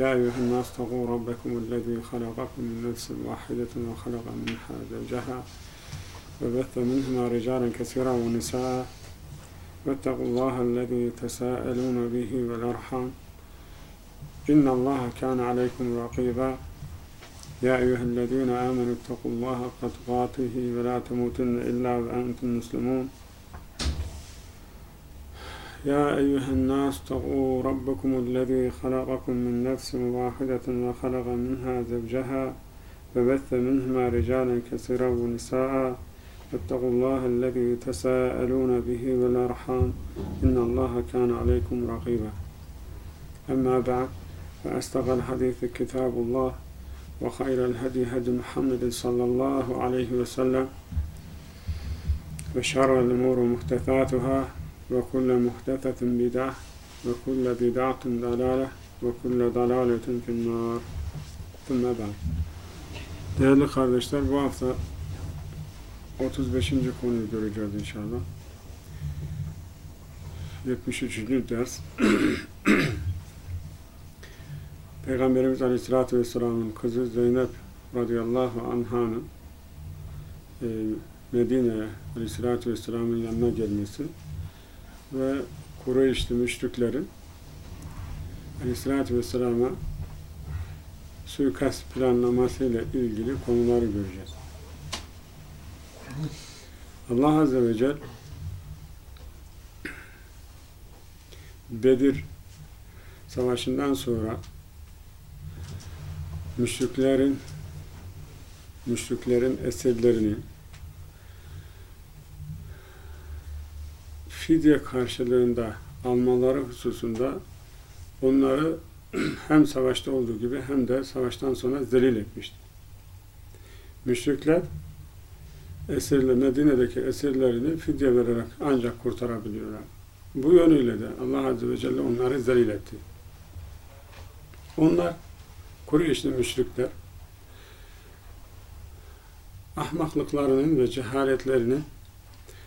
يا أيها الناس اتقوا ربكم الذي خلقكم من نفس واحدة وخلق منها زوجها وبث منهما رجالا كثيرا ونساء. واتقوا الله الذي تساءلون به والأرحام. إن الله كان عليكم رقيبا. يا أيها الذين آمنوا اتقوا الله قد تقاته ولا تموتن إلا وأنتم مسلمون. يا أيها الناس اتقوا ربكم الذي خلقكم من نفس واحدة وخلق منها زوجها وبث منهما رجالا كثيرا ونساء. واتقوا الله الذي تساءلون به والأرحام. إن الله كان عليكم رقيبا. أما بعد فأستغى الحديث كتاب الله وخير الهدي هدي محمد صلى الله عليه وسلم وشر الأمور محدثاتها. ve kulle muhtesetin bid'ah ve kulle bid'atun dalale ve kulle dalaletin finnâr. Sümme ben. Değerli kardeşler bu hafta 35. konuyu göreceğiz inşallah. 73. ders Peygamberimiz Aleyhisselatü Vesselam'ın kızı Zeynep radıyallahu anh'ın e, Medine'ye Aleyhisselatü Vesselam'ın yanına gelmesi ve Kureyşli müşriklerin Aleyhisselatü Vesselam'a suikast planlamasıyla ilgili konuları göreceğiz. Allah Azze ve Celle Bedir Savaşı'ndan sonra müşriklerin müşriklerin esirlerini fidye karşılığında almaları hususunda onları hem savaşta olduğu gibi hem de savaştan sonra zelil etmişti. Müşrikler esirle Medine'deki esirlerini fidye vererek ancak kurtarabiliyorlar. Bu yönüyle de Allah Azze ve Celle onları zelil etti. Onlar Kureyşli müşrikler ahmaklıklarının ve cehaletlerinin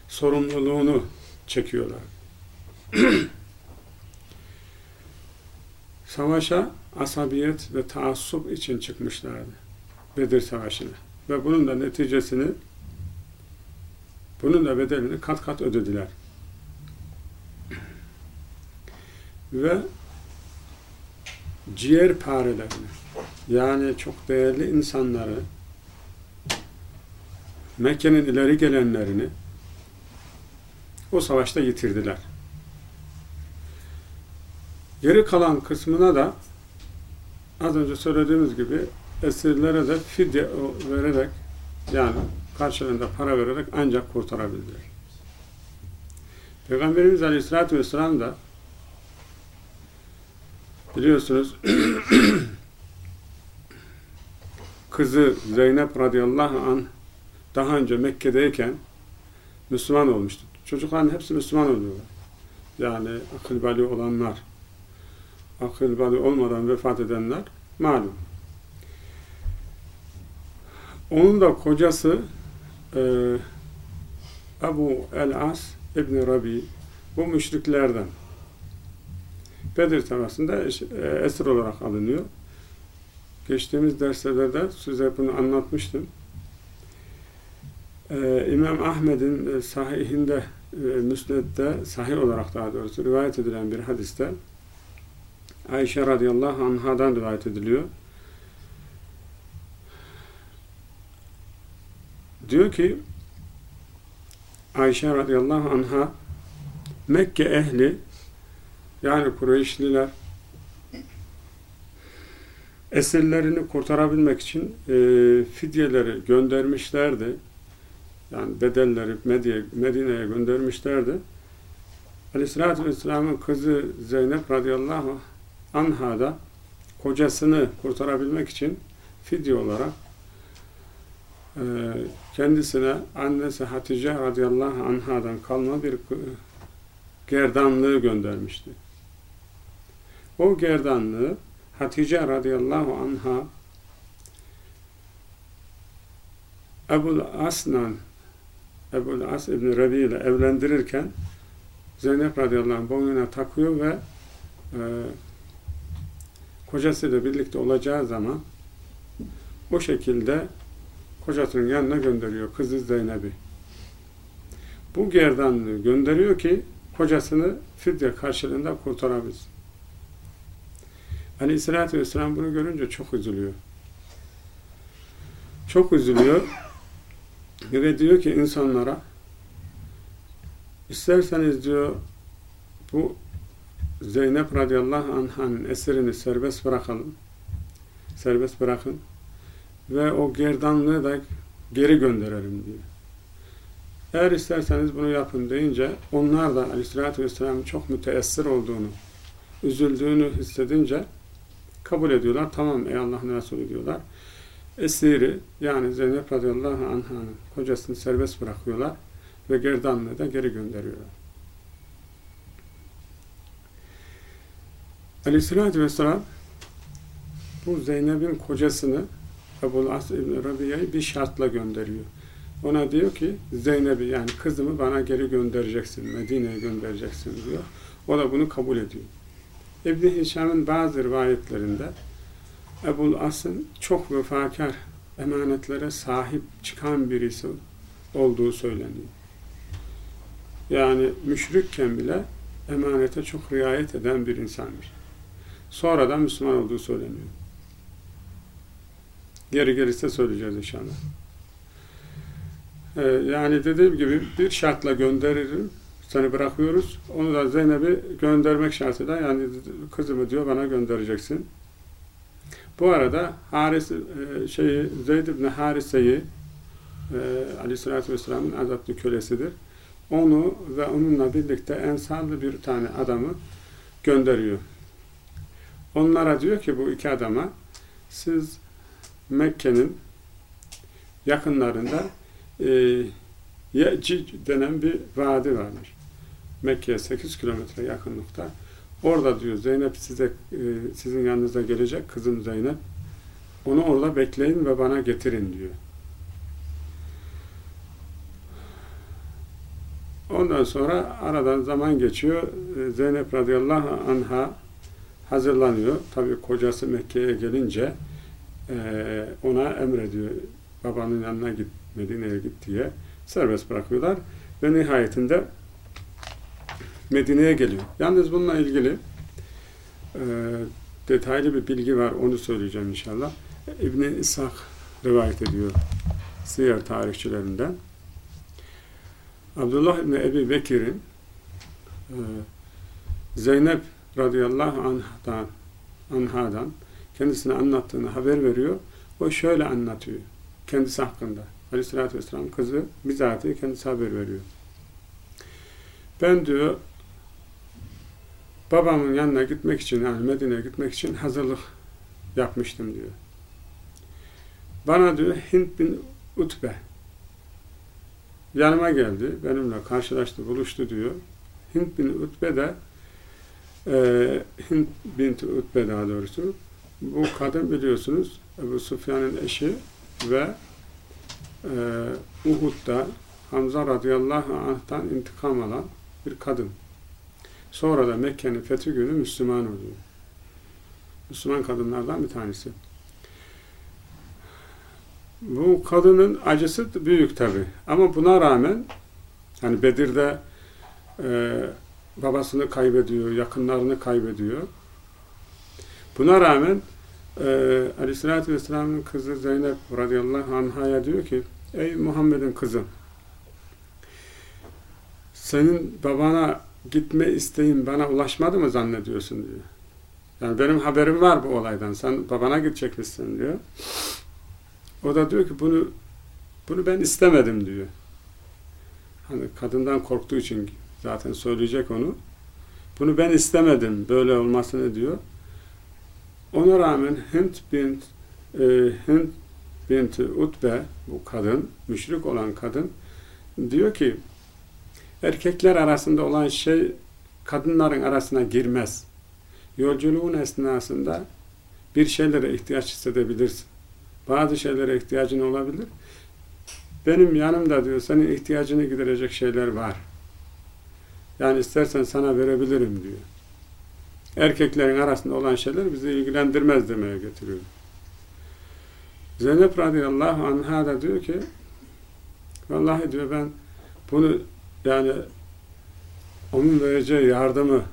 sorumluluğunu çekiyorlar. Savaşa asabiyet ve taassup için çıkmışlardı. Bedir Savaşı'na. Ve bunun da neticesini bunun da bedelini kat kat ödediler. Ve ciğer parelerini yani çok değerli insanları Mekke'nin ileri gelenlerini o savaşta yitirdiler. Geri kalan kısmına da az önce söylediğimiz gibi esirlere de fidye vererek yani karşılığında para vererek ancak kurtarabildiler. Peygamberimiz Aleyhisselatü Vesselam da biliyorsunuz kızı Zeynep radıyallahu an daha önce Mekke'deyken Müslüman olmuştu. Çocukların hepsi Müslüman oluyorlar. Yani akıl bali olanlar, akıl bali olmadan vefat edenler malum. Onun da kocası e, Ebu el-As İbni Rabi bu müşriklerden Bedir Savaşı'nda e, esir olarak alınıyor. Geçtiğimiz derslerde size bunu anlatmıştım. Ee, İmam Ahmed'in e, sahihinde, e, müsnedde, sahih olarak daha doğrusu rivayet edilen bir hadiste Ayşe radıyallahu anhadan rivayet ediliyor. Diyor ki Ayşe radıyallahu anha Mekke ehli yani Kureyşliler esirlerini kurtarabilmek için e, fidyeleri göndermişlerdi. Yani bedelleri Medine'ye göndermişlerdi. Aleyhisselatü Vesselam'ın kızı Zeynep radıyallahu anha da kocasını kurtarabilmek için fidye olarak e, kendisine annesi Hatice radıyallahu anhadan kalma bir gerdanlığı göndermişti. O gerdanlığı Hatice radıyallahu anha Ebul As'nan Ebul As İbni Rabi ile evlendirirken Zeynep radıyallahu anh boynuna takıyor ve e, kocasıyla birlikte olacağı zaman o şekilde kocasının yanına gönderiyor kızı Zeynep'i. Bu gerdanlığı gönderiyor ki kocasını fidye karşılığında kurtarabilsin. Aleyhissalatü vesselam bunu görünce çok üzülüyor. Çok üzülüyor ve diyor ki insanlara isterseniz diyor bu Zeynep radıyallahu anh'ın eserini serbest bırakalım. Serbest bırakın. Ve o gerdanlığı da geri gönderelim diyor. Eğer isterseniz bunu yapın deyince onlar da aleyhissalatü vesselamın çok müteessir olduğunu, üzüldüğünü hissedince kabul ediyorlar. Tamam ey Allah'ın Resulü diyorlar. Esiri yani Zeynep radıyallahu anh'ın kocasını serbest bırakıyorlar ve gerdanlığı da geri gönderiyorlar. Aleyhissalatü vesselam bu Zeynep'in kocasını Ebu'l As İbni Rabia'yı bir şartla gönderiyor. Ona diyor ki Zeynep'i yani kızımı bana geri göndereceksin, Medine'ye göndereceksin diyor. O da bunu kabul ediyor. İbn Hişam'ın bazı rivayetlerinde Ebu'l As'ın çok vefakar emanetlere sahip çıkan birisi olduğu söyleniyor. Yani müşrikken bile emanete çok riayet eden bir insanmış. Sonradan Müslüman olduğu söyleniyor. Geri gelirse söyleyeceğiz inşallah. Ee, yani dediğim gibi bir şartla gönderirim, seni bırakıyoruz. Onu da Zeynep'i göndermek şartıyla yani kızımı diyor bana göndereceksin. Bu arada Haris, e, şeyi, Zeyd ibn Harise'yi e, Aleyhisselatü Vesselam'ın azaplı kölesidir. Onu ve onunla birlikte ensarlı bir tane adamı gönderiyor. Onlara diyor ki bu iki adama siz Mekke'nin yakınlarında e, Ye'cic denen bir vadi vardır. Mekke'ye 8 kilometre yakınlıkta. Orada diyor Zeynep size e, sizin yanınıza gelecek kızım Zeynep. Onu orada bekleyin ve bana getirin diyor. Ondan sonra aradan zaman geçiyor. E, Zeynep radıyallahu anha hazırlanıyor. Tabi kocası Mekke'ye gelince e, ona emrediyor. Babanın yanına git, Medine'ye git diye serbest bırakıyorlar. Ve nihayetinde Medine'ye geliyor. Yalnız bununla ilgili e, detaylı bir bilgi var. Onu söyleyeceğim inşallah. İbn-i İshak rivayet ediyor siyer tarihçilerinden. Abdullah İbni Ebi Bekir'in e, Zeynep radıyallahu anh'dan, anhadan kendisine anlattığını haber veriyor. O şöyle anlatıyor kendisi hakkında. Aleyhissalatü vesselam kızı bizatihi kendisi haber veriyor. Ben diyor babamın yanına gitmek için yani Medine'ye gitmek için hazırlık yapmıştım diyor. Bana diyor Hint bin Utbe yanıma geldi. Benimle karşılaştı, buluştu diyor. Hint bin Utbe de e, Hint bin Utbe daha doğrusu bu kadın biliyorsunuz Ebu Sufyan'ın eşi ve e, Uhud'da Hamza radıyallahu anh'tan intikam alan bir kadın. Sonra da Mekke'nin fethi günü Müslüman oluyor. Müslüman kadınlardan bir tanesi. Bu kadının acısı büyük tabi. Ama buna rağmen hani Bedir'de e, babasını kaybediyor, yakınlarını kaybediyor. Buna rağmen e, Aleyhisselatü Vesselam'ın kızı Zeynep radıyallahu anh'a diyor ki Ey Muhammed'in kızı senin babana gitme isteğin bana ulaşmadı mı zannediyorsun diyor. Yani benim haberim var bu olaydan. Sen babana gidecek misin diyor. O da diyor ki bunu bunu ben istemedim diyor. Hani kadından korktuğu için zaten söyleyecek onu. Bunu ben istemedim böyle olmasını diyor. Ona rağmen Hint bin e, Hint binti Utbe, bu kadın, müşrik olan kadın, diyor ki, erkekler arasında olan şey kadınların arasına girmez. Yolculuğun esnasında bir şeylere ihtiyaç hissedebilirsin. Bazı şeylere ihtiyacın olabilir. Benim yanımda diyor, senin ihtiyacını giderecek şeyler var. Yani istersen sana verebilirim diyor. Erkeklerin arasında olan şeyler bizi ilgilendirmez demeye getiriyor. Zeynep radıyallahu anh'a da diyor ki vallahi diyor ben bunu yani onun vereceği yardımı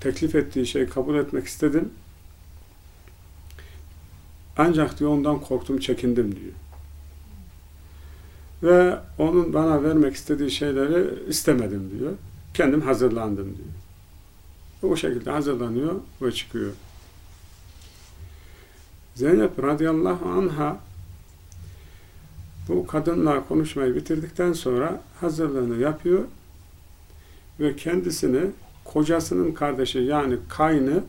teklif ettiği şeyi kabul etmek istedim. Ancak diyor ondan korktum, çekindim diyor. Ve onun bana vermek istediği şeyleri istemedim diyor. Kendim hazırlandım diyor. O şekilde hazırlanıyor ve çıkıyor. Zeynep radıyallahu anha bu kadınla konuşmayı bitirdikten sonra hazırlığını yapıyor ve kendisini kocasının kardeşi yani kaynı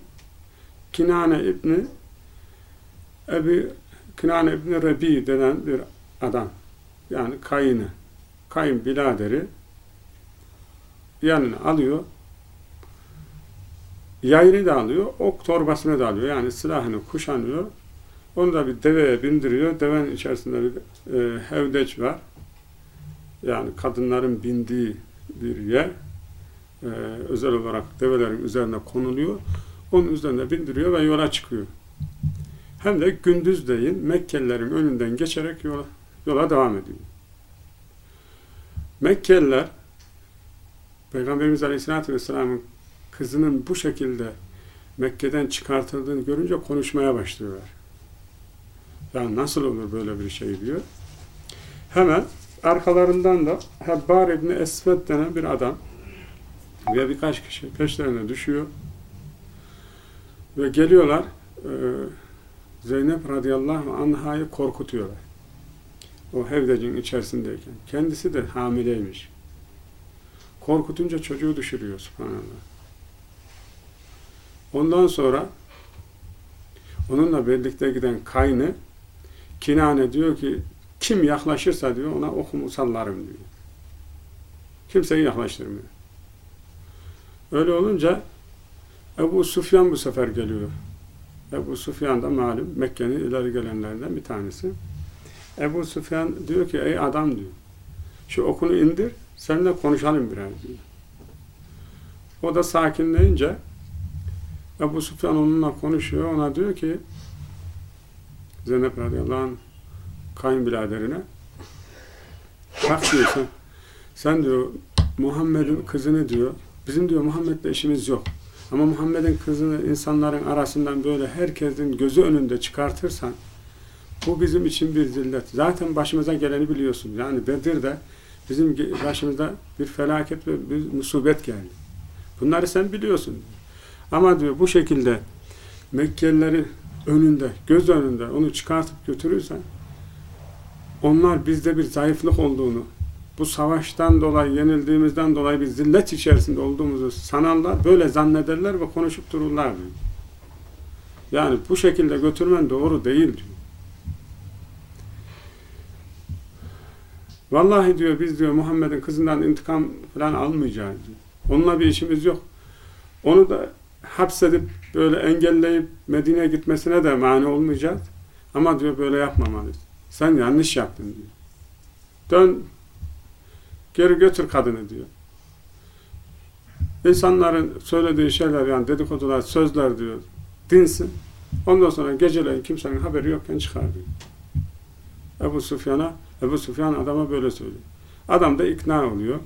Kinane İbni Ebi Kinane İbni Rebi denen bir adam yani kayını kayın biladeri yanına alıyor. Yayını da alıyor ok torbasını da alıyor yani silahını kuşanıyor onu da bir deveye bindiriyor. Devenin içerisinde bir e, hevdeç var. Yani kadınların bindiği bir yer. E, özel olarak develerin üzerine konuluyor. Onun üzerine bindiriyor ve yola çıkıyor. Hem de gündüzleyin Mekkelilerin önünden geçerek yola, yola devam ediyor. Mekkeliler Peygamberimiz Aleyhisselatü Vesselam'ın kızının bu şekilde Mekke'den çıkartıldığını görünce konuşmaya başlıyorlar. Yani nasıl olur böyle bir şey diyor. Hemen arkalarından da Hebbar İbni Esved denen bir adam ve birkaç kişi peşlerine düşüyor ve geliyorlar e, Zeynep radıyallahu anhayı korkutuyorlar. O hevdecin içerisindeyken. Kendisi de hamileymiş. Korkutunca çocuğu düşürüyor subhanallah. Ondan sonra onunla birlikte giden kaynı Kinane diyor ki kim yaklaşırsa diyor ona okumu sallarım diyor. Kimseyi yaklaştırmıyor. Öyle olunca Ebu Sufyan bu sefer geliyor. Ebu Sufyan da malum Mekke'nin ileri gelenlerden bir tanesi. Ebu Sufyan diyor ki ey adam diyor şu okunu indir seninle konuşalım biraz diyor. O da sakinleyince Ebu Sufyan onunla konuşuyor. Ona diyor ki Zeynep radıyallahu anh kayınbiraderine bak diyor sen, sen diyor Muhammed'in kızını diyor bizim diyor Muhammed'le işimiz yok. Ama Muhammed'in kızını insanların arasından böyle herkesin gözü önünde çıkartırsan bu bizim için bir zillet. Zaten başımıza geleni biliyorsun. Yani Bedir'de bizim başımıza bir felaket ve bir musibet geldi. Bunları sen biliyorsun. Ama diyor bu şekilde Mekkelilerin önünde, göz önünde onu çıkartıp götürürsen onlar bizde bir zayıflık olduğunu, bu savaştan dolayı, yenildiğimizden dolayı bir zillet içerisinde olduğumuzu sanarlar, böyle zannederler ve konuşup dururlar diyor. Yani bu şekilde götürmen doğru değil diyor. Vallahi diyor biz diyor Muhammed'in kızından intikam falan almayacağız diyor. Onunla bir işimiz yok. Onu da hapsedip böyle engelleyip Medine'ye gitmesine de mani olmayacağız. Ama diyor böyle yapmamalıyız. Sen yanlış yaptın diyor. Dön geri götür kadını diyor. İnsanların söylediği şeyler yani dedikodular, sözler diyor dinsin. Ondan sonra geceleyin kimsenin haberi yokken çıkar diyor. Ebu Sufyan'a, Ebu Sufyan adama böyle söylüyor. Adam da ikna oluyor.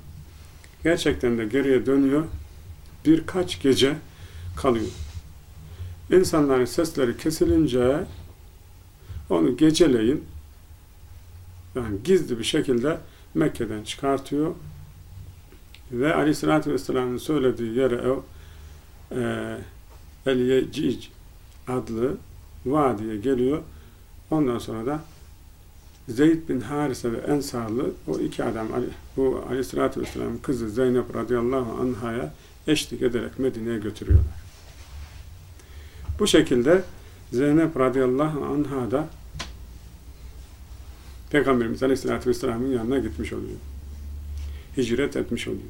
Gerçekten de geriye dönüyor. Birkaç gece kalıyor. İnsanların sesleri kesilince onu geceleyin yani gizli bir şekilde Mekke'den çıkartıyor ve Aleyhisselatü Vesselam'ın söylediği yere o e, El-Yecic adlı vadiye geliyor. Ondan sonra da Zeyd bin Harise ve Ensarlı o iki adam bu Aleyhisselatü Vesselam'ın kızı Zeynep radıyallahu anhaya eşlik ederek Medine'ye götürüyorlar. Bu şekilde Zeynep radıyallahu anha da Peygamberimiz Aleyhisselatü Vesselam'ın yanına gitmiş oluyor. Hicret etmiş oluyor.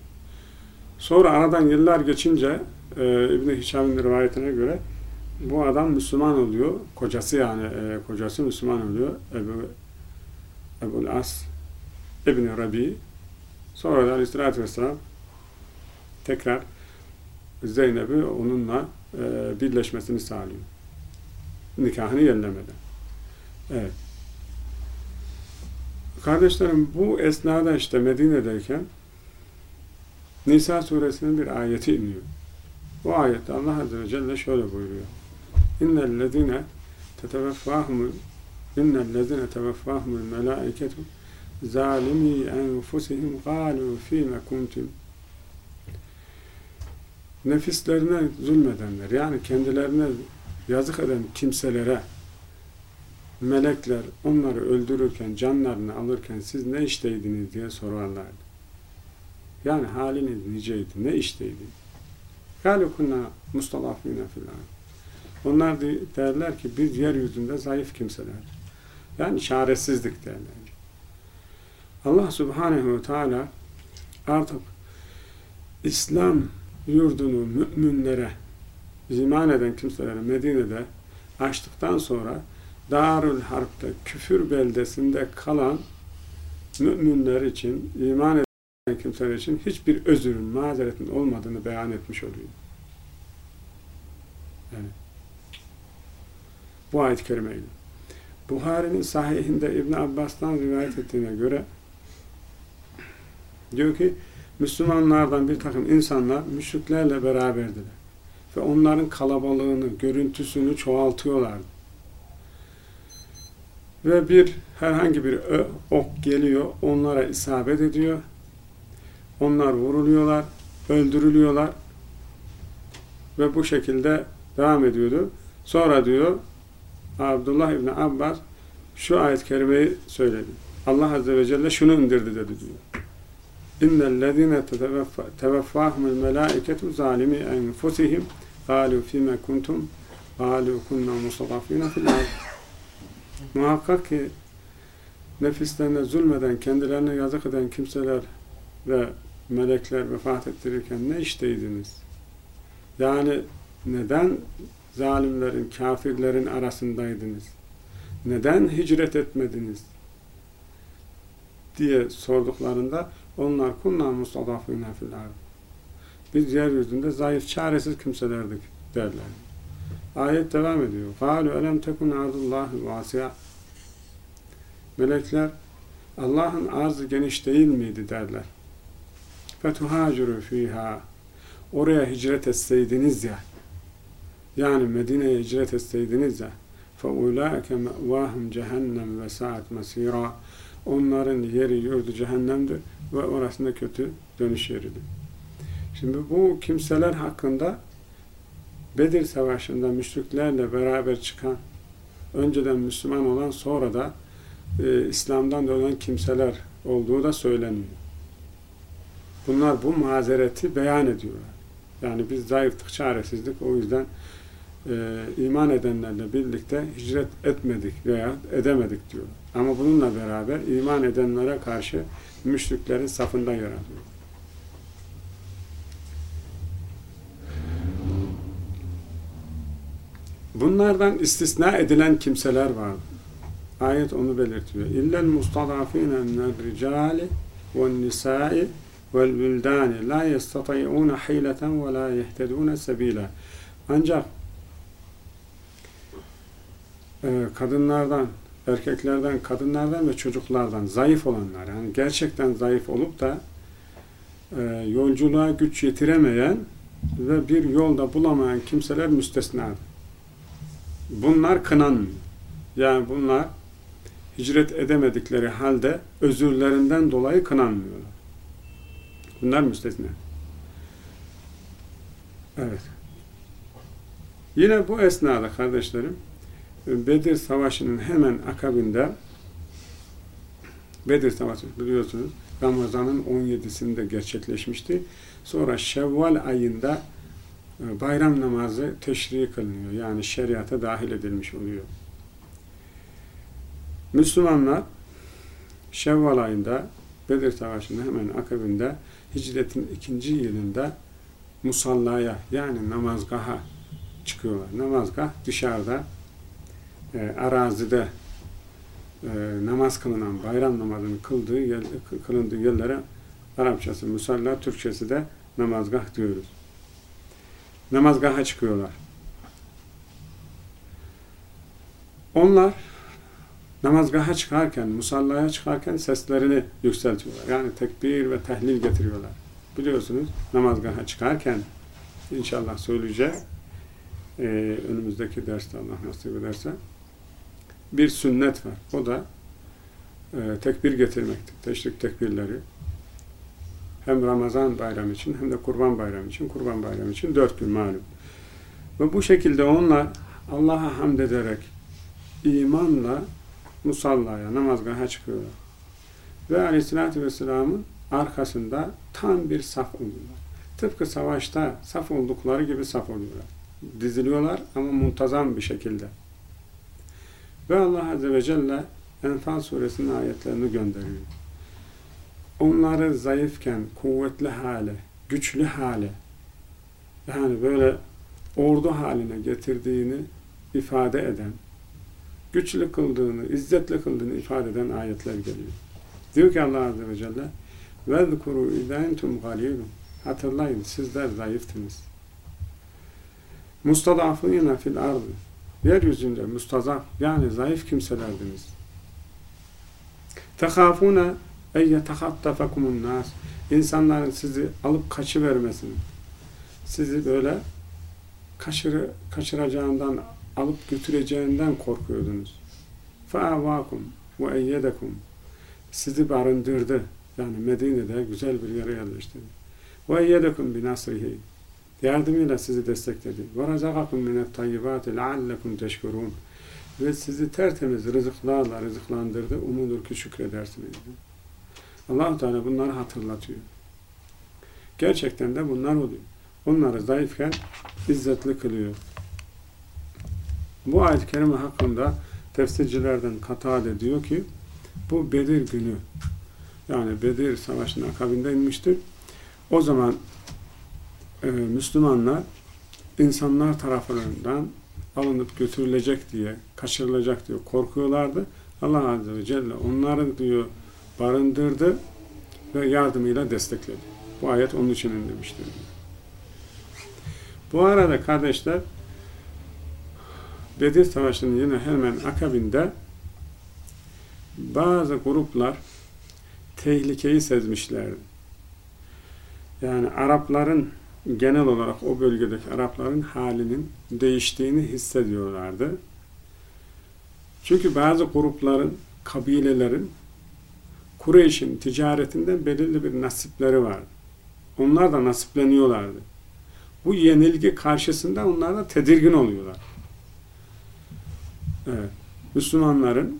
Sonra aradan yıllar geçince e, İbn-i Hişam'ın rivayetine göre bu adam Müslüman oluyor. Kocası yani e, kocası Müslüman oluyor. Ebu Ebu'l As İbn Rabi sonra da Aleyhisselatü Vesselam tekrar Zeynep'i onunla e, birleşmesini sağlıyor. Nikahını yenilemeden. Evet. Kardeşlerim bu esnada işte Medine'deyken Nisa suresinin bir ayeti iniyor. Bu ayette Allah Azze ve Celle şöyle buyuruyor. İnnellezine teteveffahumul innellezine teveffahumul melâiketu zalimi enfusihim gâlu fîme kuntum nefislerine zulmedenler yani kendilerine yazık eden kimselere melekler onları öldürürken canlarını alırken siz ne işteydiniz diye sorarlardı. Yani haliniz niceydi, ne işteydi? Galikunna mustalafina filan. Onlar derler ki biz yeryüzünde zayıf kimseler. Yani çaresizlik derler. Allah subhanehu ve teala artık İslam yurdunu müminlere, iman eden kimselere Medine'de açtıktan sonra Darül Harp'te küfür beldesinde kalan müminler için, iman eden kimseler için hiçbir özürün, mazeretin olmadığını beyan etmiş oluyor. Yani, bu ayet-i kerimeyle. Buhari'nin sahihinde İbn Abbas'tan rivayet ettiğine göre diyor ki Müslümanlardan bir takım insanlar müşriklerle beraberdiler. Ve onların kalabalığını, görüntüsünü çoğaltıyorlardı. Ve bir herhangi bir ok geliyor, onlara isabet ediyor. Onlar vuruluyorlar, öldürülüyorlar. Ve bu şekilde devam ediyordu. Sonra diyor Abdullah İbni Abbas şu ayet-i kerimeyi söyledi. Allah Azze ve Celle şunu indirdi dedi diyor. İnnellezîne teveffâhumul melâiketu zâlimi enfusihim قالوا فيما kuntum قالوا كنا مستضعفين في الأرض Muhakkak ki nefislerine zulmeden, kendilerine yazık eden kimseler ve melekler vefat ettirirken ne işteydiniz? Yani neden zalimlerin, kafirlerin arasındaydınız? Neden hicret etmediniz? diye sorduklarında onlar kunna mustadafina fil ard. Biz yeryüzünde zayıf, çaresiz kimselerdik derler. Ayet devam ediyor. قَالُوا أَلَمْ تَكُنْ عَرْضُ اللّٰهِ وَاسِعَ Melekler Allah'ın arzı geniş değil miydi derler. فَتُهَاجُرُوا fiha. Oraya hicret etseydiniz ya yani Medine'ye hicret etseydiniz ya فَاُولَٰئِكَ مَأْوَاهُمْ cehennem ve saat masira Onların yeri yurdu cehennemdir ve orasında kötü dönüş yeridir. Şimdi bu kimseler hakkında Bedir Savaşı'nda müşriklerle beraber çıkan, önceden Müslüman olan sonra da e, İslam'dan dönen kimseler olduğu da söyleniyor. Bunlar bu mazereti beyan ediyorlar. Yani biz zayıftık, çaresizlik, o yüzden e, iman edenlerle birlikte hicret etmedik veya edemedik diyor. Ama bununla beraber iman edenlere karşı müşriklerin safında yer alıyor. Bunlardan istisna edilen kimseler var. Ayet onu belirtiyor. İllel mustadafine minel ricali vel nisai vel büldani la yestatay'une hileten ve la yehtedune sebila. Ancak e, kadınlardan, erkeklerden, kadınlardan ve çocuklardan zayıf olanlar, yani gerçekten zayıf olup da e, yolculuğa güç yetiremeyen ve bir yolda bulamayan kimseler müstesnadır. Bunlar kınanmıyor. Yani bunlar hicret edemedikleri halde özürlerinden dolayı kınanmıyorlar. Bunlar müstesna. Evet. Yine bu esnada kardeşlerim Bedir Savaşı'nın hemen akabinde Bedir Savaşı biliyorsunuz Ramazan'ın 17'sinde gerçekleşmişti. Sonra Şevval ayında e, bayram namazı teşri kılınıyor. Yani şeriata dahil edilmiş oluyor. Müslümanlar Şevval ayında Bedir Savaşı'nın hemen akabinde hicretin ikinci yılında musallaya yani namazgaha çıkıyorlar. Namazgah dışarıda e, arazide e, namaz kılınan bayram namazını kıldığı yer, kılındığı yerlere Arapçası musalla, Türkçesi de namazgah diyoruz. Namazgaha çıkıyorlar. Onlar namazgaha çıkarken, musallaya çıkarken seslerini yükseltiyorlar. Yani tekbir ve tehlil getiriyorlar. Biliyorsunuz namazgaha çıkarken inşallah söyleyeceğiz. Ee, önümüzdeki derste Allah nasip ederse bir sünnet var. O da e, tekbir getirmektir. Teşrik tekbirleri. Hem Ramazan bayramı için hem de Kurban bayramı için. Kurban bayramı için dört gün malum. Ve bu şekilde onlar Allah'a hamd ederek imanla musallaya, namazgaha çıkıyorlar. Ve aleyhissalatü vesselamın arkasında tam bir saf oluyorlar. Tıpkı savaşta saf oldukları gibi saf oluyorlar. Diziliyorlar ama muntazam bir şekilde. Ve Allah Azze ve Celle Enfal suresinin ayetlerini gönderiyor. Onları zayıfken kuvvetli hale, güçlü hale, yani böyle ordu haline getirdiğini ifade eden, güçlü kıldığını, izzetli kıldığını ifade eden ayetler geliyor. Diyor ki Allah Azze ve Celle وَذْكُرُوا اِذَا اَنْتُمْ غَلِيلٌ Hatırlayın sizler zayıftınız. Mustadafîne fil ardı yeryüzünde mustazaf yani zayıf kimselerdiniz. Tekafuna en yetehattafakumun nas. İnsanların sizi alıp kaçıvermesini. Sizi böyle kaçırı, kaçıracağından, alıp götüreceğinden korkuyordunuz. Fe'avakum ve eyyedekum. Sizi barındırdı. Yani Medine'de güzel bir yere yerleştirdi. Ve eyyedekum binasrihi Yardımıyla sizi destekledi. وَرَزَقَكُمْ مِنَ الطَّيِّبَاتِ لَعَلَّكُمْ تَشْكُرُونَ Ve sizi tertemiz rızıklarla rızıklandırdı. Umulur ki şükredersiniz. allah Teala bunları hatırlatıyor. Gerçekten de bunlar oluyor. Onları zayıfken izzetli kılıyor. Bu ayet-i kerime hakkında tefsircilerden Katade diyor ki bu Bedir günü yani Bedir Savaşı'nın akabinde inmiştir. O zaman e, Müslümanlar insanlar tarafından alınıp götürülecek diye, kaçırılacak diye korkuyorlardı. Allah Azze ve Celle onları diyor barındırdı ve yardımıyla destekledi. Bu ayet onun için indirmiştir. Bu arada kardeşler Bedir Savaşı'nın yine hemen akabinde bazı gruplar tehlikeyi sezmişlerdi. Yani Arapların genel olarak o bölgedeki Arapların halinin değiştiğini hissediyorlardı. Çünkü bazı grupların, kabilelerin Kureyş'in ticaretinden belirli bir nasipleri vardı. Onlar da nasipleniyorlardı. Bu yenilgi karşısında onlar da tedirgin oluyorlar. Evet. Müslümanların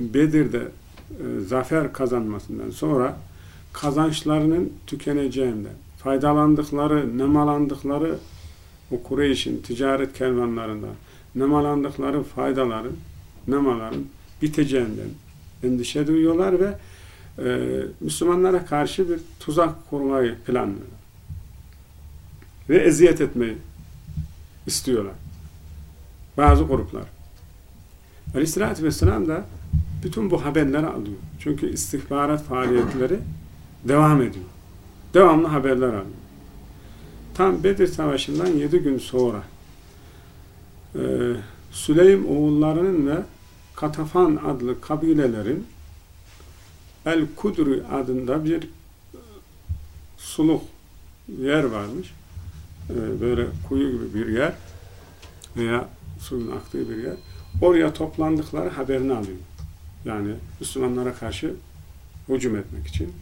Bedir'de e, zafer kazanmasından sonra kazançlarının tükeneceğinden, faydalandıkları, nemalandıkları o Kureyş'in ticaret kervanlarından nemalandıkları faydaların, nemaların biteceğinden endişe duyuyorlar ve e, Müslümanlara karşı bir tuzak kurmayı planlıyorlar. Ve eziyet etmeyi istiyorlar. Bazı gruplar. Aleyhissalatü Vesselam da bütün bu haberleri alıyor. Çünkü istihbarat faaliyetleri devam ediyor. Devamlı haberler alıyor. Tam Bedir Savaşı'ndan yedi gün sonra e, Süleym oğullarının ve Katafan adlı kabilelerin El Kudri adında bir suluk yer varmış. E, böyle kuyu gibi bir yer veya suyun aktığı bir yer. Oraya toplandıkları haberini alıyor. Yani Müslümanlara karşı hücum etmek için.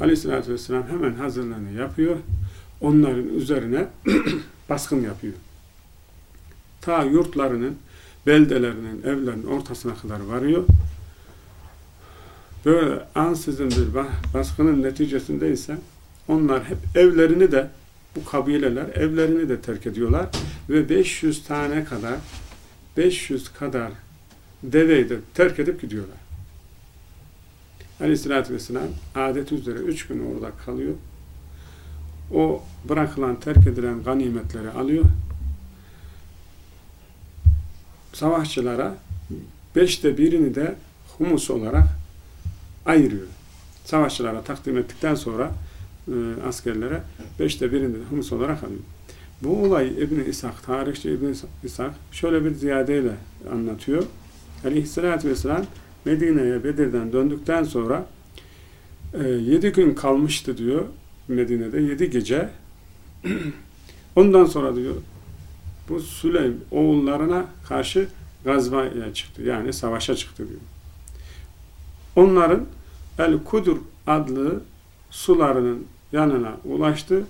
Aleyhisselatü Vesselam hemen hazırlığını yapıyor. Onların üzerine baskın yapıyor. Ta yurtlarının, beldelerinin, evlerinin ortasına kadar varıyor. Böyle ansızın bir baskının neticesinde ise onlar hep evlerini de bu kabileler evlerini de terk ediyorlar ve 500 tane kadar 500 kadar deveyi de terk edip gidiyorlar. Aleyhisselatü Vesselam adet üzere üç gün orada kalıyor. O bırakılan, terk edilen ganimetleri alıyor. Savaşçılara beşte birini de humus olarak ayırıyor. Savaşçılara takdim ettikten sonra e, askerlere beşte birini de humus olarak alıyor. Bu olay İbn İshak, tarihçi İbn İshak şöyle bir ziyadeyle anlatıyor. Aleyhisselatü Vesselam Medine'ye Bedir'den döndükten sonra e, yedi gün kalmıştı diyor Medine'de, yedi gece. Ondan sonra diyor bu Süleym oğullarına karşı gazvaya çıktı. Yani savaşa çıktı diyor. Onların El Kudur adlı sularının yanına ulaştı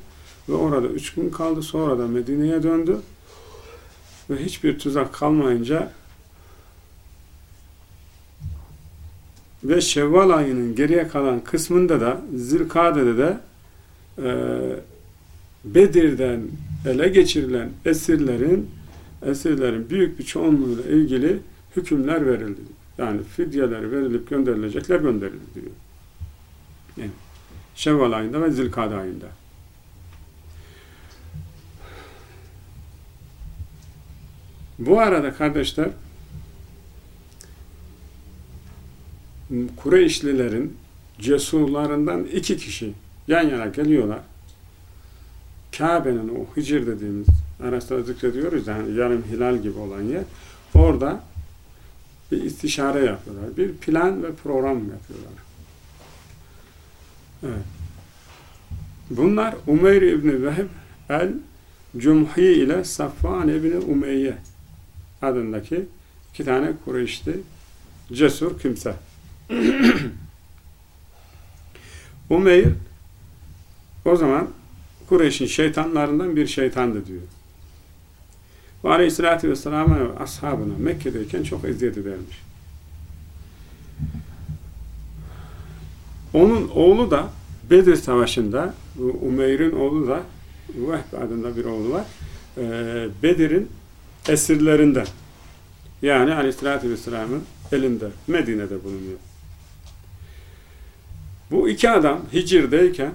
ve orada üç gün kaldı. Sonra da Medine'ye döndü. Ve hiçbir tuzak kalmayınca ve Şevval ayının geriye kalan kısmında da Zilkade'de de e, Bedir'den ele geçirilen esirlerin esirlerin büyük bir çoğunluğuyla ilgili hükümler verildi. Yani fidyeler verilip gönderilecekler gönderildi diyor. Yani Şevval ayında ve Zilkade ayında. Bu arada kardeşler Kureyşlilerin cesurlarından iki kişi yan yana geliyorlar. Kabe'nin o Hicr dediğimiz arasında zikrediyoruz yani yarım hilal gibi olan yer. Orada bir istişare yapıyorlar. Bir plan ve program yapıyorlar. Evet. Bunlar Umeyr İbni Vehb el-Cumhi ile Safvan İbni Umeyye adındaki iki tane Kureyşli cesur kimse. Umeyr o zaman Kureyş'in şeytanlarından bir şeytandı diyor. Ve Aleyhisselatü Vesselam'a ve ashabına Mekke'deyken çok eziyet edermiş. Onun oğlu da Bedir Savaşı'nda Umeyr'in oğlu da Vehb adında bir oğlu var. Ee, Bedir'in esirlerinden yani Aleyhisselatü Vesselam'ın elinde Medine'de bulunuyor. Bu iki adam Hicr'deyken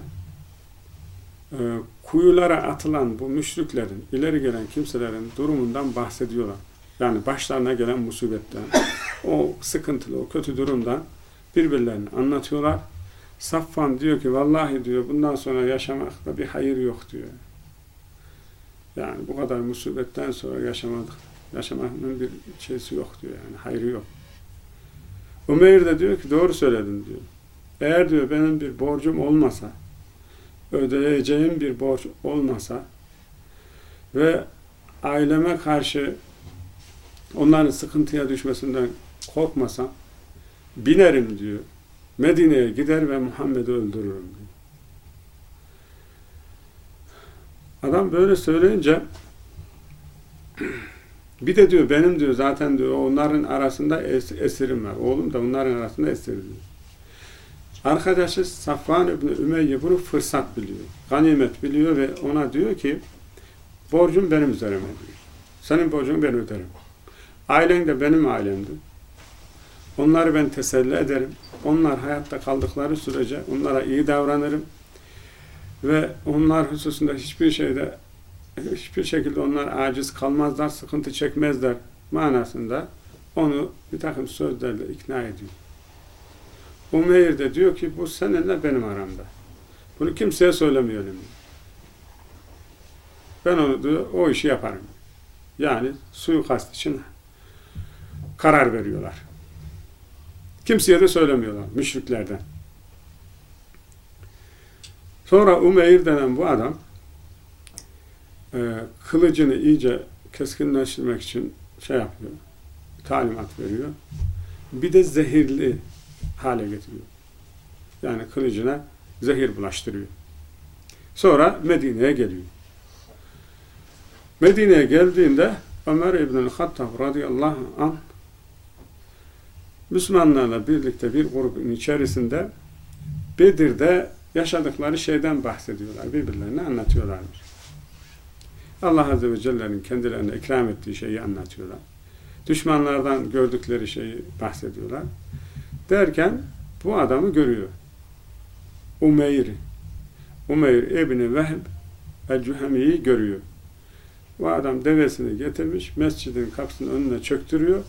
e, kuyulara atılan bu müşriklerin, ileri gelen kimselerin durumundan bahsediyorlar. Yani başlarına gelen musibetten, o sıkıntılı, o kötü durumdan birbirlerini anlatıyorlar. Safvan diyor ki vallahi diyor bundan sonra yaşamakta bir hayır yok diyor. Yani bu kadar musibetten sonra yaşamadık. Yaşamanın bir şeysi yok diyor yani. Hayrı yok. Umeyr de diyor ki doğru söyledin diyor. Eğer diyor benim bir borcum olmasa ödeyeceğim bir borç olmasa ve aileme karşı onların sıkıntıya düşmesinden korkmasam binerim diyor. Medine'ye gider ve Muhammed'i öldürürüm diyor. Adam böyle söyleyince bir de diyor benim diyor zaten diyor onların arasında es esirim var. Oğlum da onların arasında esirim diyor. Arkadaşı Safvan İbni Ümeyye bunu fırsat biliyor. Ganimet biliyor ve ona diyor ki borcum benim üzerime diyor. Senin borcunu ben öderim. Ailen de benim ailemdi. Onları ben teselli ederim. Onlar hayatta kaldıkları sürece onlara iyi davranırım. Ve onlar hususunda hiçbir şeyde hiçbir şekilde onlar aciz kalmazlar, sıkıntı çekmezler manasında onu bir takım sözlerle ikna ediyor. Umeyr de diyor ki bu seninle benim aramda. Bunu kimseye söylemiyorum. Ben onu diyor, o işi yaparım. Yani suikast için karar veriyorlar. Kimseye de söylemiyorlar müşriklerden. Sonra Umeyr denen bu adam e, kılıcını iyice keskinleştirmek için şey yapıyor, talimat veriyor. Bir de zehirli hale getiriyor. Yani kılıcına zehir bulaştırıyor. Sonra Medine'ye geliyor. Medine'ye geldiğinde Ömer İbn-i Hattab radıyallahu anh Müslümanlarla birlikte bir grubun içerisinde Bedir'de yaşadıkları şeyden bahsediyorlar. Birbirlerine anlatıyorlarmış. Allah Azze ve Celle'nin kendilerine ikram ettiği şeyi anlatıyorlar. Düşmanlardan gördükleri şeyi bahsediyorlar. Derken bu adamı görüyor. Umeyr. Umeyr İbni Vehb El-Cühemi'yi görüyor. Bu adam devesini getirmiş, mescidin kapısının önüne çöktürüyor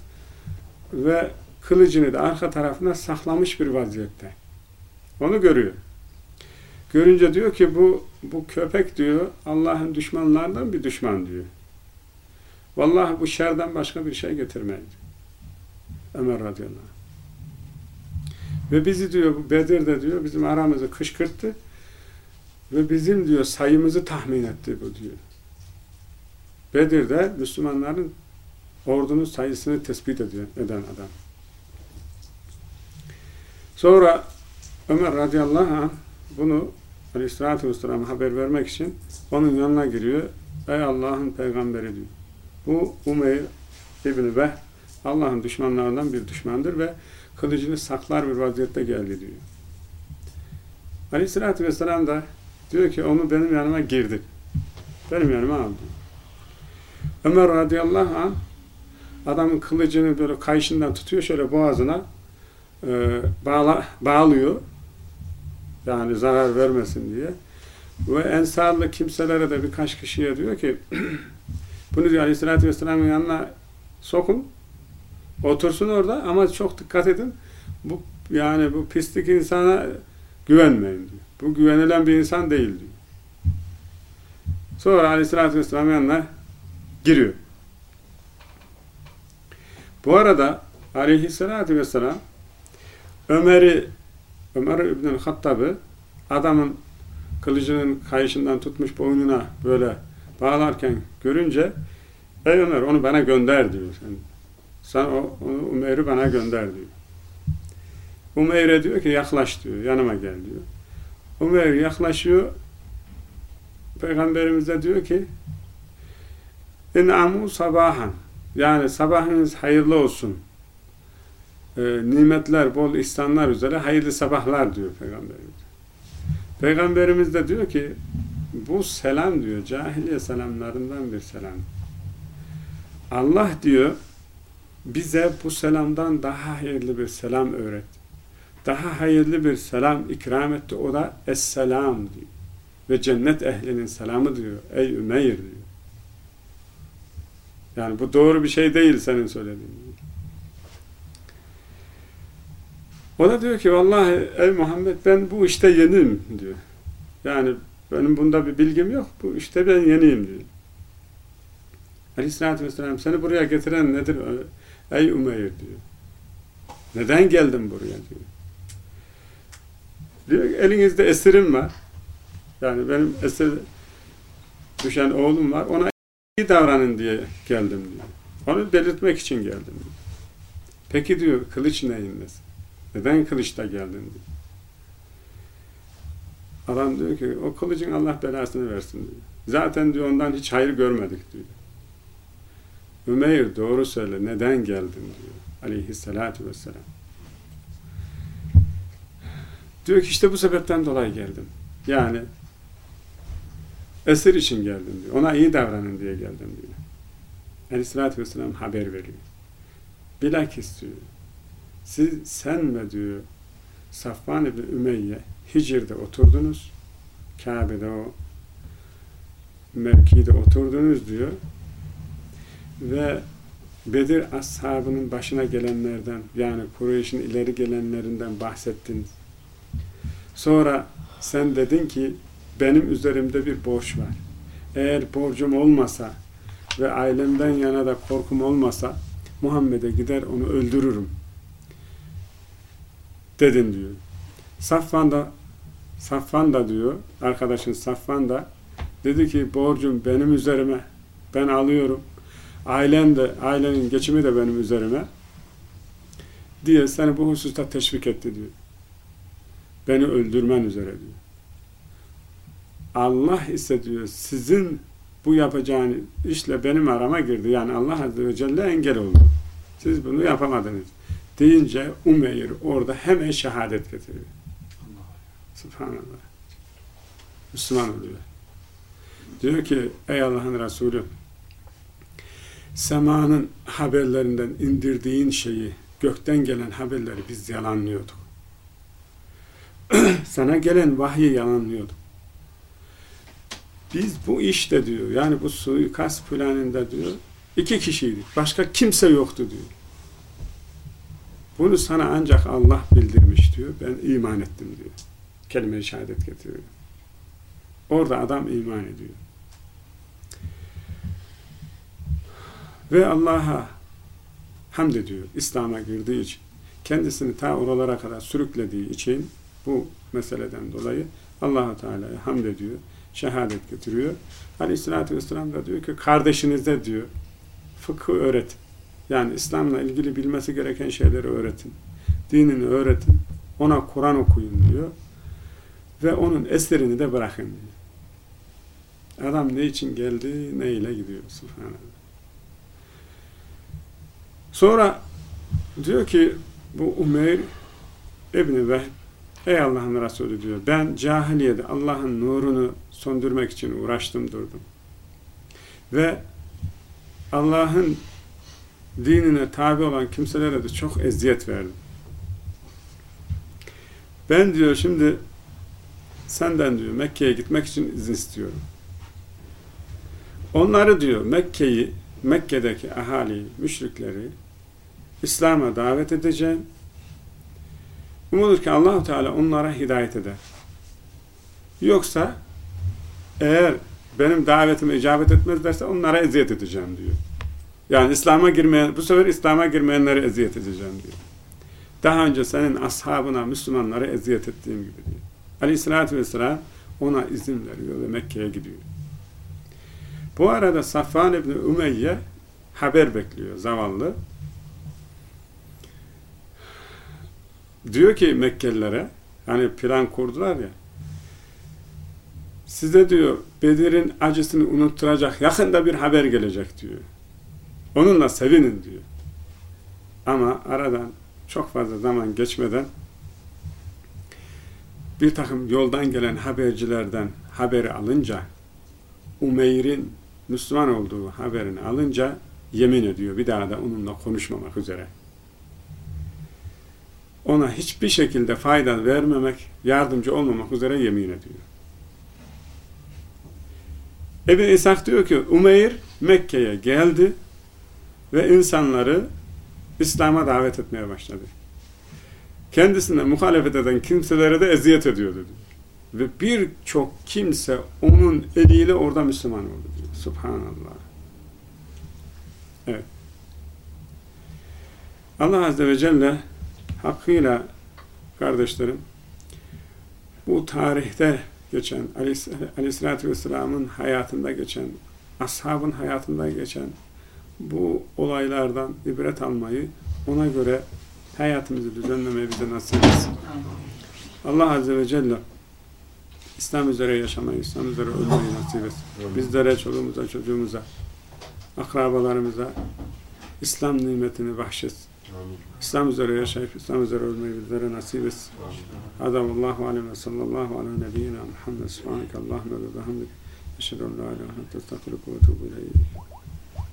ve kılıcını da arka tarafına saklamış bir vaziyette. Onu görüyor. Görünce diyor ki bu bu köpek diyor Allah'ın düşmanlarından bir düşman diyor. Vallahi bu şerden başka bir şey getirmeydi. Ömer radıyallahu anh. Ve bizi diyor Bedir'de diyor bizim aramızı kışkırttı ve bizim diyor sayımızı tahmin etti bu diyor. Bedir'de Müslümanların ordunun sayısını tespit ediyor, eden adam. Sonra Ömer radıyallahu anh bunu aleyhissalatü vesselam'a haber vermek için onun yanına giriyor. Ey Allah'ın peygamberi diyor. Bu Umeyr İbni Beh Allah'ın düşmanlarından bir düşmandır ve kılıcını saklar bir vaziyette geldi diyor. Aleyhissalatü vesselam da diyor ki onu benim yanıma girdi. Benim yanıma aldı. Ömer radıyallahu anh adamın kılıcını böyle kayışından tutuyor şöyle boğazına e, bağla, bağlıyor yani zarar vermesin diye ve ensarlı kimselere de birkaç kişiye diyor ki bunu diyor aleyhissalatü vesselamın yanına sokun otursun orada ama çok dikkat edin bu yani bu pislik insana güvenmeyin diyor. Bu güvenilen bir insan değil diyor. Sonra aleyhissalatü vesselam yanına giriyor. Bu arada aleyhissalatü vesselam Ömer'i Ömer İbn-i Hattab'ı adamın kılıcının kayışından tutmuş boynuna böyle bağlarken görünce Ey Ömer onu bana gönder diyor. Sen, sen o, Umeyr'i bana gönder diyor. Umeyr'e diyor ki yaklaş diyor. Yanıma gel diyor. Umeyr yaklaşıyor. Peygamberimiz de diyor ki İn'amu sabahan yani sabahınız hayırlı olsun. Ee, nimetler, bol ihsanlar üzere hayırlı sabahlar diyor Peygamberimiz. Peygamberimiz de diyor ki bu selam diyor cahiliye selamlarından bir selam. Allah diyor bize bu selamdan daha hayırlı bir selam öğretti. Daha hayırlı bir selam ikram etti. O da Esselam diyor. Ve cennet ehlinin selamı diyor. Ey Ümeyr diyor. Yani bu doğru bir şey değil senin söylediğin. O da diyor ki vallahi ey Muhammed ben bu işte yenim diyor. Yani benim bunda bir bilgim yok. Bu işte ben yeniyim diyor. Aleyhisselatü Vesselam seni buraya getiren nedir? Ey Umeyr diyor. Neden geldin buraya diyor. Diyor elinizde esirim var. Yani benim esir düşen oğlum var. Ona iyi davranın diye geldim diyor. Onu belirtmek için geldim diyor. Peki diyor kılıç neyin nesi? Neden kılıçta geldin diyor. Adam diyor ki o kılıcın Allah belasını versin diyor. Zaten diyor ondan hiç hayır görmedik diyor. Ümeyr doğru söyle neden geldin diyor. Aleyhissalatü vesselam. Diyor ki işte bu sebepten dolayı geldim. Yani esir için geldim diyor. Ona iyi davranın diye geldim diyor. Aleyhissalatü vesselam haber veriyor. Bilakis diyor. Siz, sen ve diyor Safvan ibn Ümeyye Hicr'de oturdunuz. Kabe'de o mevkide oturdunuz diyor. Ve Bedir ashabının başına gelenlerden yani Kureyş'in ileri gelenlerinden bahsettiniz. Sonra sen dedin ki benim üzerimde bir borç var. Eğer borcum olmasa ve ailemden yana da korkum olmasa Muhammed'e gider onu öldürürüm. Dedin diyor. Safvan da Safvan da diyor, arkadaşın Safvan da dedi ki borcum benim üzerime. Ben alıyorum. Ailen de, ailenin geçimi de benim üzerime. Diye seni bu hususta teşvik etti diyor. Beni öldürmen üzere diyor. Allah ise diyor sizin bu yapacağınız işle benim arama girdi. Yani Allah Azze ve Celle engel oldu. Siz bunu yapamadınız. Deyince Umeyr orada hemen şehadet getiriyor. Subhanallah. Müslüman oluyor. Diyor ki ey Allah'ın Resulü semanın haberlerinden indirdiğin şeyi gökten gelen haberleri biz yalanlıyorduk. sana gelen vahyi yalanlıyorduk. Biz bu işte diyor, yani bu suikast planında diyor, iki kişiydik. Başka kimse yoktu diyor. Bunu sana ancak Allah bildirmiş diyor. Ben iman ettim diyor. Kelime-i şehadet getiriyor. Orada adam iman ediyor. Ve Allah'a hamd ediyor. İslam'a girdiği için. Kendisini ta oralara kadar sürüklediği için bu meseleden dolayı allah Teala'ya hamd ediyor. Şehadet getiriyor. Aleyhissalatü vesselam da diyor ki kardeşinize diyor fıkhı öğretin. Yani İslam'la ilgili bilmesi gereken şeyleri öğretin. Dinini öğretin. Ona Kur'an okuyun diyor. Ve onun eserini de bırakın diyor. Adam ne için geldi, ne ile gidiyor. Subhanallah. Sonra diyor ki bu Umeyr İbni Vehb Ey Allah'ın Resulü diyor ben cahiliyede Allah'ın nurunu söndürmek için uğraştım durdum. Ve Allah'ın dinine tabi olan kimselere de çok eziyet verdim. Ben diyor şimdi senden diyor Mekke'ye gitmek için izin istiyorum. Onları diyor Mekke'yi Mekke'deki ahali, müşrikleri İslam'a davet edeceğim. Umulur ki Allahu Teala onlara hidayet eder. Yoksa eğer benim davetime icabet etmezlerse onlara eziyet edeceğim diyor. Yani İslam'a girmeyen, bu sefer İslam'a girmeyenlere eziyet edeceğim diyor. Daha önce senin ashabına, Müslümanlara eziyet ettiğim gibi diyor. Aleyhissalatü vesselam ona izin veriyor ve Mekke'ye gidiyor. Bu arada Safvan İbni Ümeyye haber bekliyor zavallı. Diyor ki Mekkelilere hani plan kurdular ya size diyor Bedir'in acısını unutturacak yakında bir haber gelecek diyor. Onunla sevinin diyor. Ama aradan çok fazla zaman geçmeden bir takım yoldan gelen habercilerden haberi alınca Umeyr'in Müslüman olduğu haberini alınca yemin ediyor bir daha da onunla konuşmamak üzere. Ona hiçbir şekilde fayda vermemek, yardımcı olmamak üzere yemin ediyor. Ebu İshak diyor ki Umeyr Mekke'ye geldi ve insanları İslam'a davet etmeye başladı. Kendisine muhalefet eden kimselere de eziyet ediyordu. Diyor. Ve birçok kimse onun eliyle orada Müslüman oldu diyor. Subhanallah. Evet. Allah Azze ve Celle hakkıyla kardeşlerim bu tarihte geçen Aleyhisselatü Vesselam'ın hayatında geçen ashabın hayatında geçen bu olaylardan ibret almayı ona göre hayatımızı düzenlemeyi bize nasip etsin. Allah Azze ve Celle İslam üzere yaşamayı, İslam üzere ölmeyi nasip etsin. Bizlere, çoluğumuza, çocuğumuza, akrabalarımıza İslam nimetini bahşetsin. İslam üzere yaşayıp İslam üzere ölmeyi bizlere nasip etsin. Adavallahu aleyhi ve sallallahu ala nebiyyina Muhammed subhaneke Allahümme ve bihamdik. Eşhedü en la ilahe illa ente estağfiruke ve etûbü ileyk.